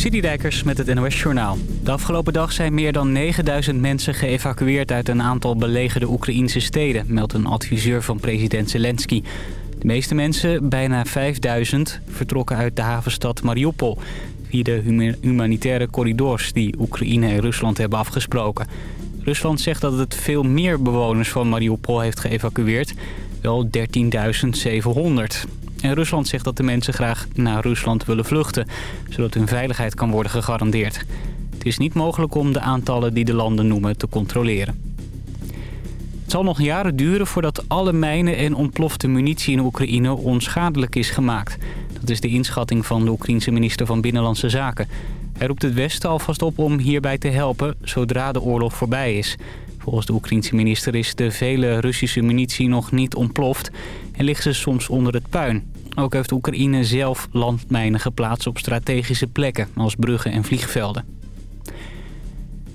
Citydijkers met het NOS Journaal. De afgelopen dag zijn meer dan 9000 mensen geëvacueerd uit een aantal belegerde Oekraïnse steden, meldt een adviseur van president Zelensky. De meeste mensen, bijna 5000, vertrokken uit de havenstad Mariupol via de humanitaire corridors die Oekraïne en Rusland hebben afgesproken. Rusland zegt dat het veel meer bewoners van Mariupol heeft geëvacueerd, wel 13.700. En Rusland zegt dat de mensen graag naar Rusland willen vluchten... zodat hun veiligheid kan worden gegarandeerd. Het is niet mogelijk om de aantallen die de landen noemen te controleren. Het zal nog jaren duren voordat alle mijnen en ontplofte munitie in Oekraïne onschadelijk is gemaakt. Dat is de inschatting van de Oekraïense minister van Binnenlandse Zaken. Hij roept het Westen alvast op om hierbij te helpen zodra de oorlog voorbij is. Volgens de Oekraïense minister is de vele Russische munitie nog niet ontploft en ligt ze soms onder het puin. Ook heeft Oekraïne zelf landmijnen geplaatst op strategische plekken als bruggen en vliegvelden.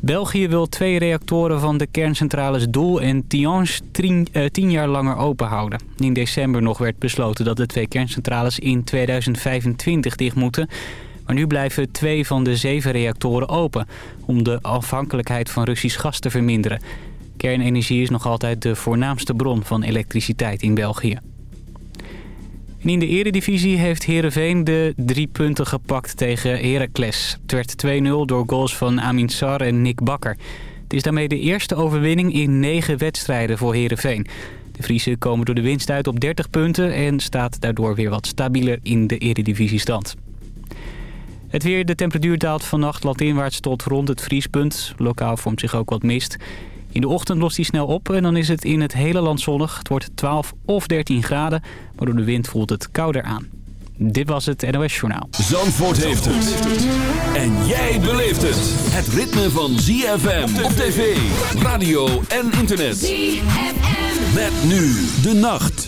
België wil twee reactoren van de kerncentrales Doel en Tihange tien, eh, jaar langer open houden. In december nog werd besloten dat de twee kerncentrales in 2025 dicht moeten. Maar nu blijven twee van de zeven reactoren open... om de afhankelijkheid van Russisch gas te verminderen. Kernenergie is nog altijd de voornaamste bron van elektriciteit in België. In de eredivisie heeft Heerenveen de drie punten gepakt tegen Heracles. Het werd 2-0 door goals van Amin Sar en Nick Bakker. Het is daarmee de eerste overwinning in negen wedstrijden voor Heerenveen. De Friese komen door de winst uit op 30 punten... en staat daardoor weer wat stabieler in de eredivisiestand. Het weer, de temperatuur daalt vannacht landinwaarts tot rond het vriespunt. Lokaal vormt zich ook wat mist. In de ochtend lost die snel op en dan is het in het hele land zonnig. Het wordt 12 of 13 graden, maar door de wind voelt het kouder aan. Dit was het NOS Journaal. Zandvoort heeft het. En jij beleeft het. Het ritme van ZFM op tv, radio en internet. ZFM. Met nu de nacht.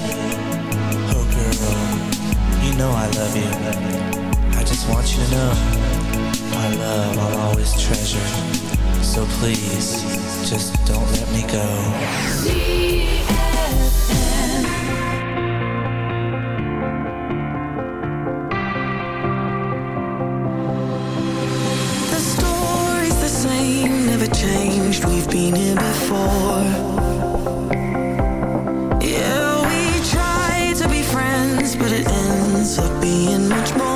know I love you. I just want you to know my love I'll always treasure. So please, just don't let me go. The story's the same, never changed. We've been here before being much more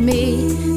me.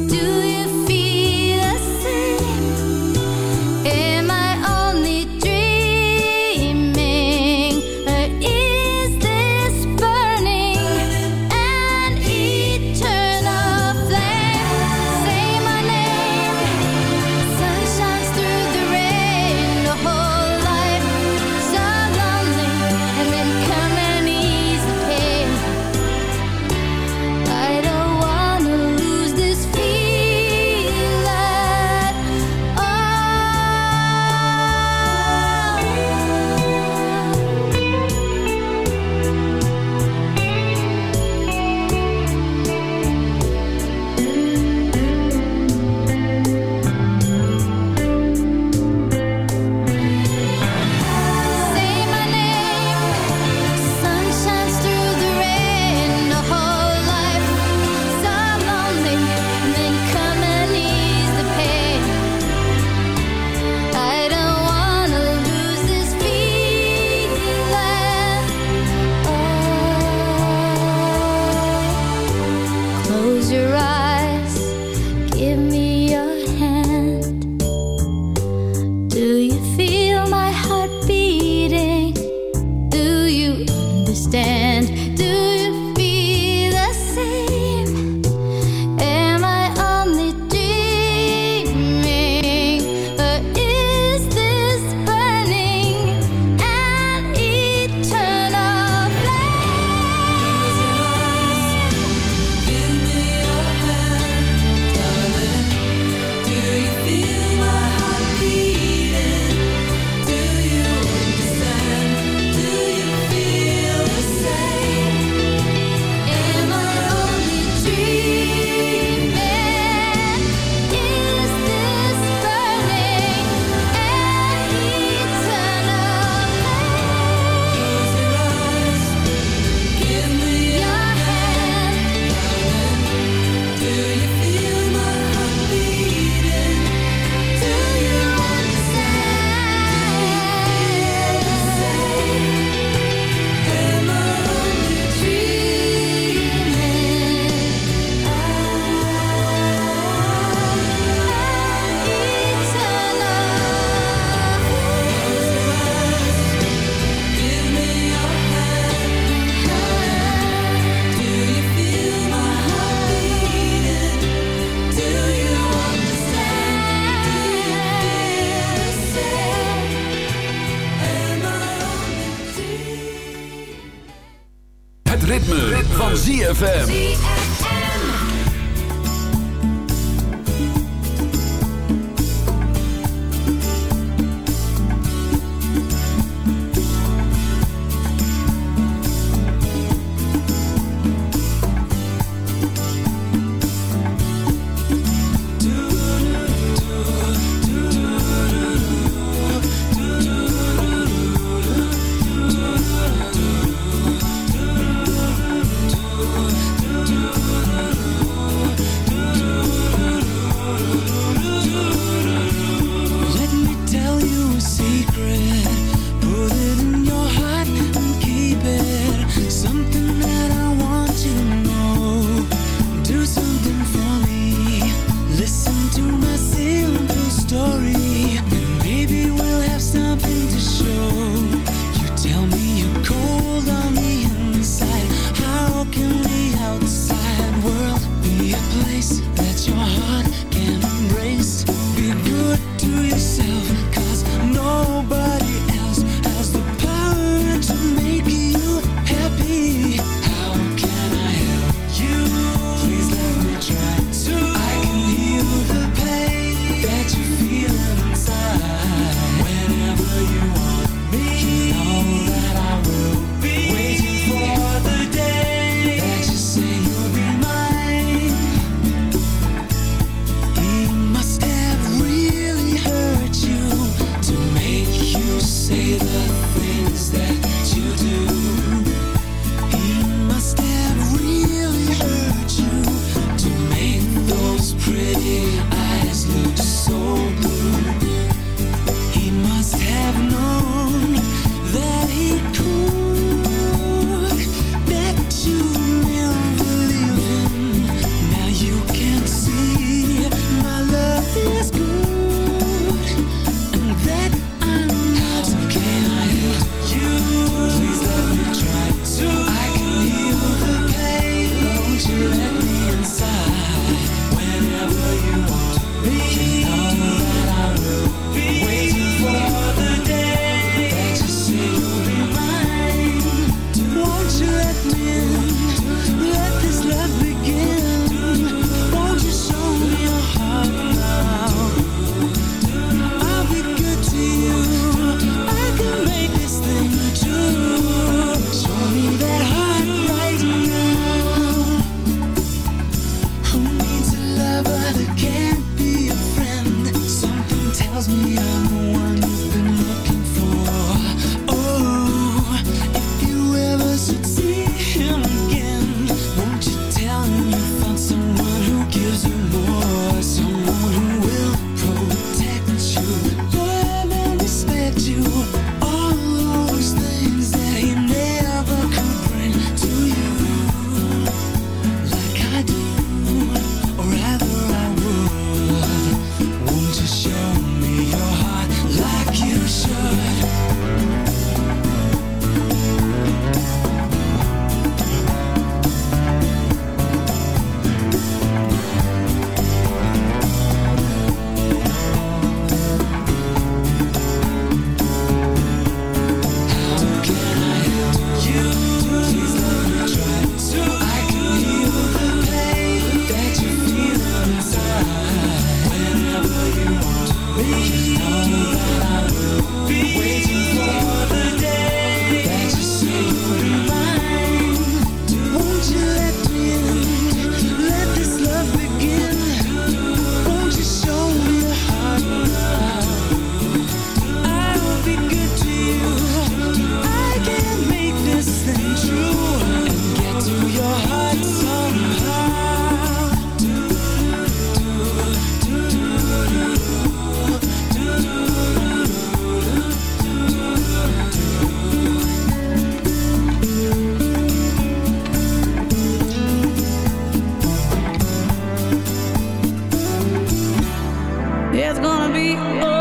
the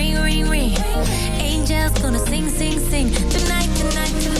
ring, ring, ring. Angels gonna sing, sing, sing tonight, tonight, tonight.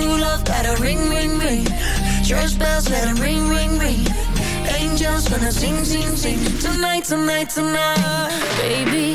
True love, gotta ring, ring, ring. Church bells, let them ring, ring, ring. Angels gonna sing, sing, sing. Tonight, tonight, tonight, baby.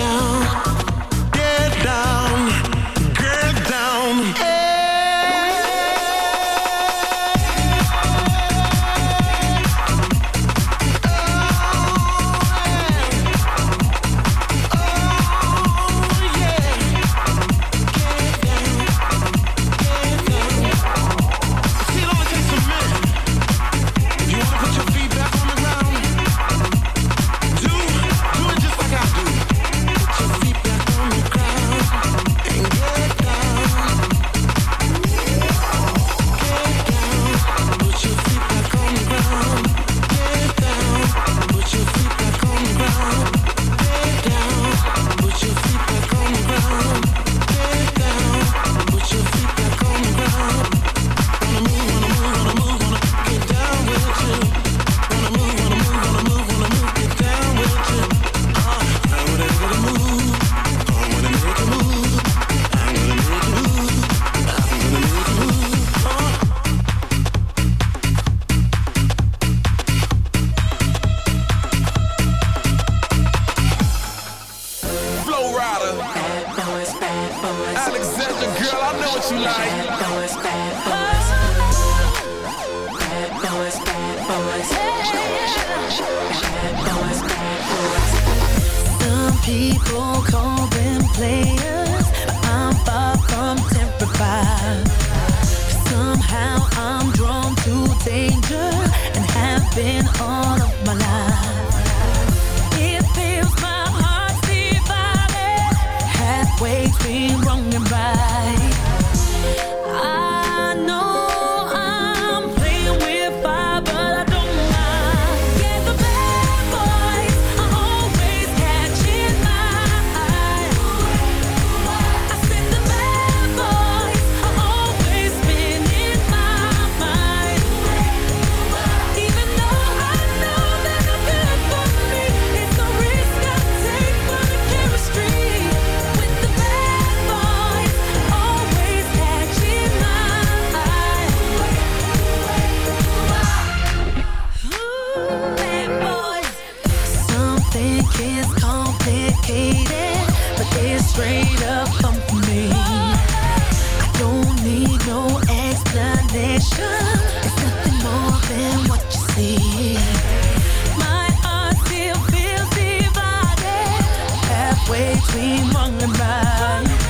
down, Halfway between wrong and right.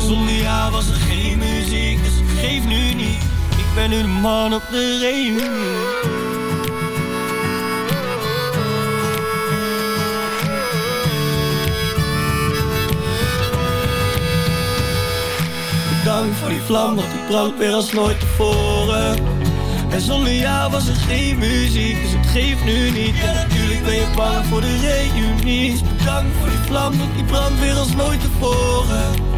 zonder jou was er geen muziek, dus geef nu niet. Ik ben nu de man op de reunie. Bedankt voor die vlam, want die brandt weer als nooit tevoren. En zonder jou was er geen muziek, dus het geeft nu niet. En natuurlijk ben je bang voor de reunie. Bedankt voor die vlam, want die brandt weer als nooit tevoren.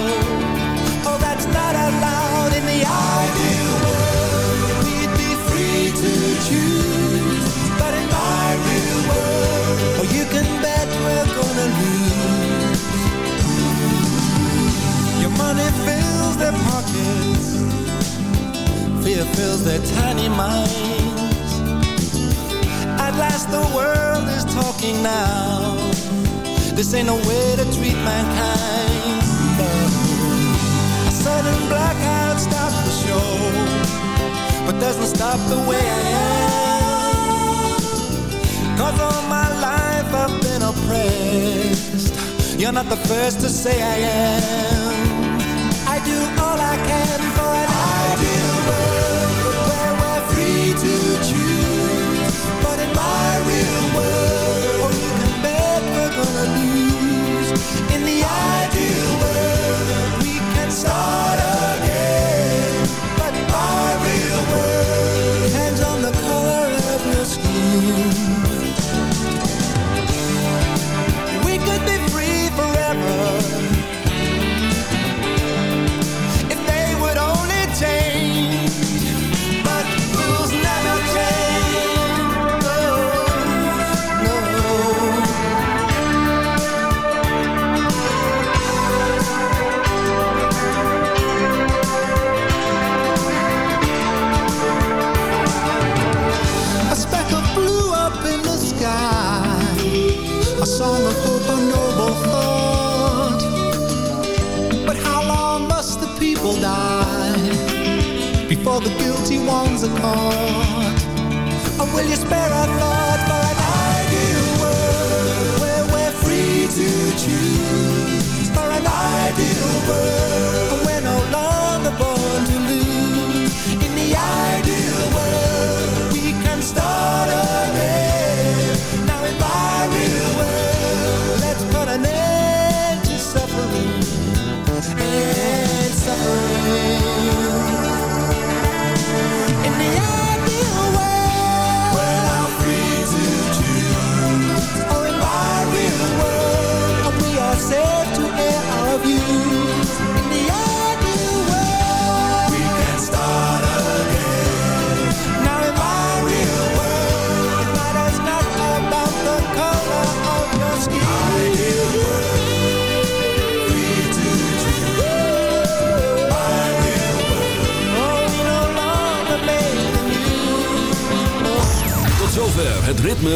can bet we're gonna lose. Your money fills their pockets. Fear fills their tiny minds. At last the world is talking now. This ain't no way to treat mankind. A sudden blackout stops the show But doesn't stop the way I am. Cause all my life you're not the first to say I am.